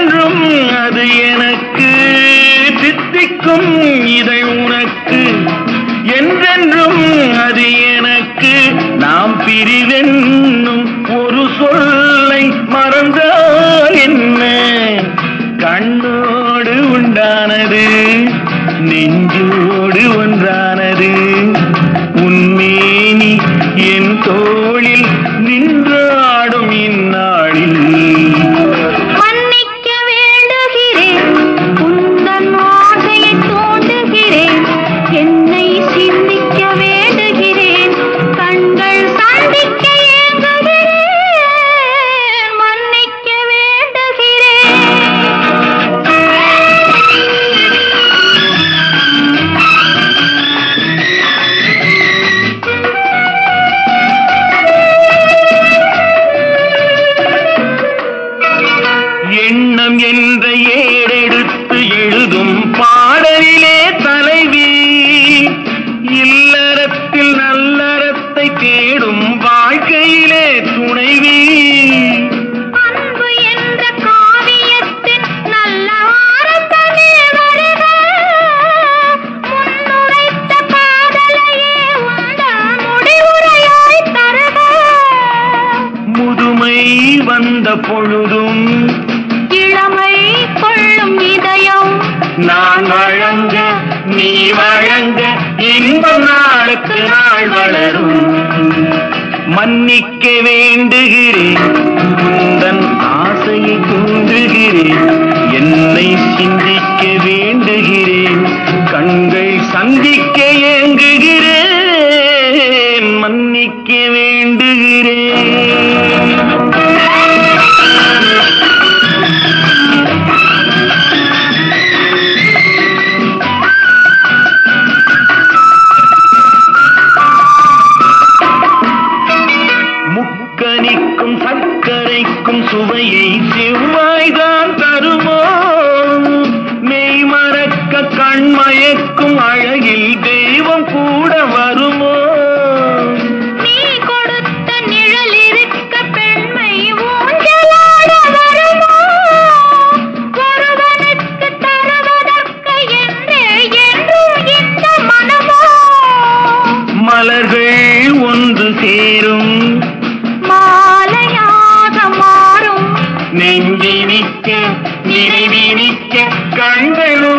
என்றும் அது எனக்கு சித்திக்கும் இதை உனக்கு. என்றென்றும் அது எனக்கு நாம் பிரிவென்னும் ஒரு சொல்லை மறந்தால் என்ன? கண்ணோடு உண்டானது நெஞ்சு பொழுதும் இளமை கொள்ளும் இதயம். நான் வழங்க நீ வழங்க இன்பம் நாளுக்கு நாள் வளரும். மன்னிக்க வேண்டுகிறேன் உந்தன் ஆசையை தூண்டுகிறேன். என்னை சிந்திக்க வேண்டுகிறேன் கண்கள் சந்திக்க ஏங்குகிறேன். மன்னிக்க வேண்டுகிறேன். சர்க்கரைக்கும் சுவையை செவ்வாய்தான் தருமோ? மெய் மறக்க கண்மயக்கும் அழகில் தெய்வம் கூட வருமோ? நீ கொடுத்த நிழல் நெஞ்சினிக்க நினைவினிக்க கண்கள் ஒரு கதை கூறும்